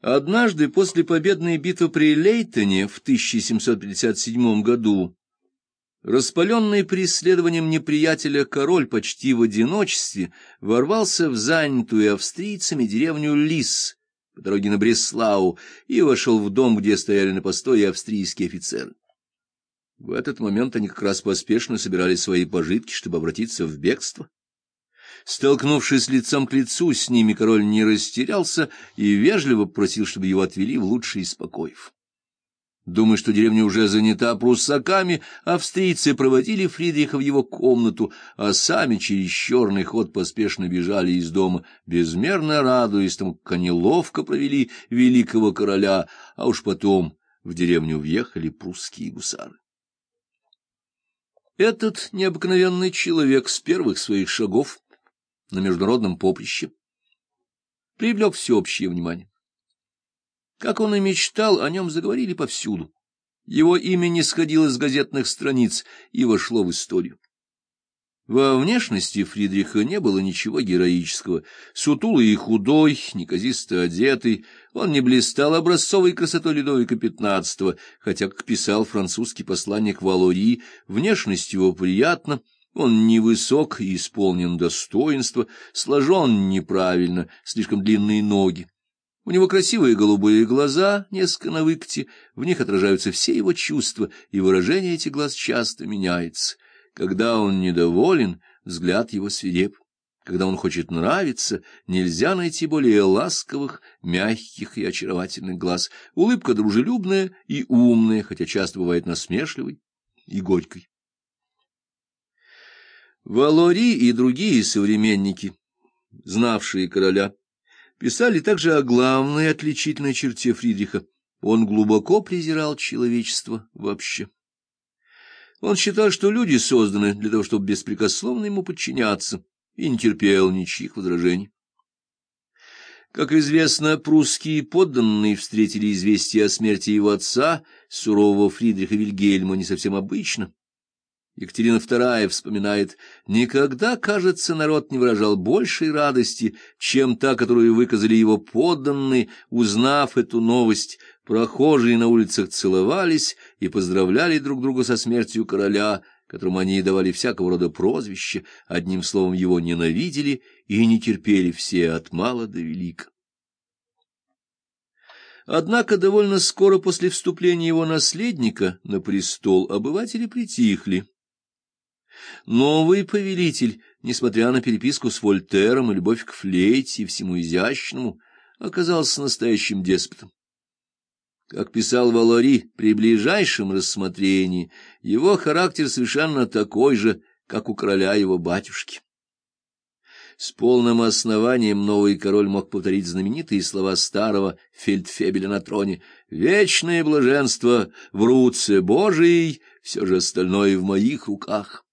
Однажды после победной битвы при Лейтоне в 1757 году Распаленный преследованием неприятеля король почти в одиночестве ворвался в занятую австрийцами деревню Лис по дороге на Бреслау и вошел в дом, где стояли на постое австрийские офицеры. В этот момент они как раз поспешно собирали свои пожитки, чтобы обратиться в бегство. Столкнувшись лицом к лицу с ними, король не растерялся и вежливо просил, чтобы его отвели в лучший из покоев. Думая, что деревня уже занята пруссаками, австрийцы проводили Фридриха в его комнату, а сами через черный ход поспешно бежали из дома, безмерно радуясь тому, как они ловко провели великого короля, а уж потом в деревню въехали прусские гусары. Этот необыкновенный человек с первых своих шагов на международном поприще привлек всеобщее внимание. Как он и мечтал, о нем заговорили повсюду. Его имя не сходило с газетных страниц и вошло в историю. Во внешности Фридриха не было ничего героического. Сутулый и худой, неказисто одетый, он не блистал образцовой красотой Людовика XV, хотя, как писал французский посланник Валори, внешность его приятна, он невысок и исполнен достоинства, сложен неправильно, слишком длинные ноги. У него красивые голубые глаза, несколько на выкате, в них отражаются все его чувства, и выражение этих глаз часто меняется. Когда он недоволен, взгляд его свиреп. Когда он хочет нравиться, нельзя найти более ласковых, мягких и очаровательных глаз. Улыбка дружелюбная и умная, хотя часто бывает насмешливой и горькой. Валори и другие современники, знавшие короля, писали также о главной отличительной черте Фридриха. Он глубоко презирал человечество вообще. Он считал, что люди созданы для того, чтобы беспрекословно ему подчиняться, и не терпел ничьих возражений. Как известно, прусские подданные встретили известие о смерти его отца, сурового Фридриха Вильгельма, не совсем обычно. Екатерина II вспоминает, «Никогда, кажется, народ не выражал большей радости, чем та, которую выказали его подданные, узнав эту новость. Прохожие на улицах целовались и поздравляли друг друга со смертью короля, которому они давали всякого рода прозвища, одним словом его ненавидели и не терпели все от мала до велика». Однако довольно скоро после вступления его наследника на престол обыватели притихли. Новый повелитель, несмотря на переписку с Вольтером и любовь к флейте и всему изящному, оказался настоящим деспотом. Как писал Валори, при ближайшем рассмотрении его характер совершенно такой же, как у короля его батюшки. С полным основанием новый король мог повторить знаменитые слова старого фельдфебеля на троне «Вечное блаженство в руце Божией, все же остальное в моих руках».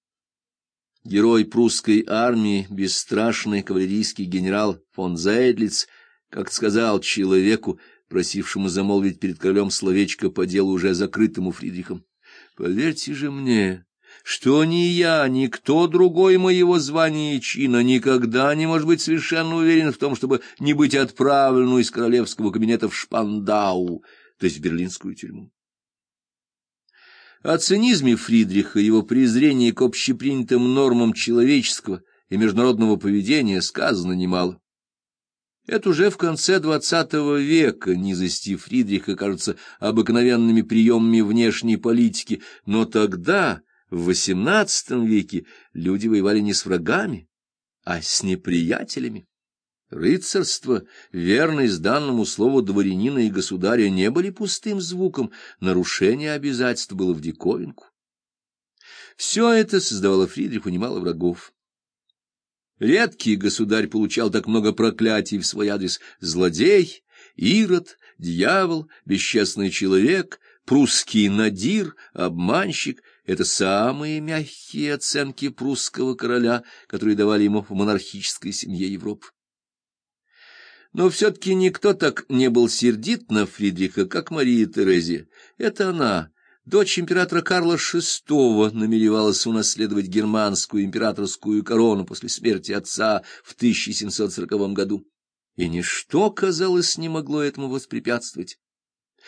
Герой прусской армии, бесстрашный кавалерийский генерал фон Зейдлиц, как сказал человеку, просившему замолвить перед королем словечко по делу уже закрытому Фридрихом. «Поверьте же мне, что ни я, ни кто другой моего звания и чина никогда не может быть совершенно уверен в том, чтобы не быть отправлену из королевского кабинета в Шпандау, то есть в берлинскую тюрьму. О цинизме Фридриха, его презрении к общепринятым нормам человеческого и международного поведения сказано немало. Это уже в конце двадцатого века низости Фридриха кажутся обыкновенными приемами внешней политики, но тогда, в XVIII веке, люди воевали не с врагами, а с неприятелями. Рыцарство, верность данному слову дворянина и государя не были пустым звуком, нарушение обязательств было в диковинку. Все это создавало Фридриху немало врагов. Редкий государь получал так много проклятий в свой адрес злодей, ирод, дьявол, бесчестный человек, прусский надир, обманщик — это самые мягкие оценки прусского короля, которые давали ему в монархической семье Европы. Но все-таки никто так не был сердит на Фридриха, как Мария Терезия. Это она, дочь императора Карла VI, намеревалась унаследовать германскую императорскую корону после смерти отца в 1740 году. и ничто, казалось, не могло этому воспрепятствовать.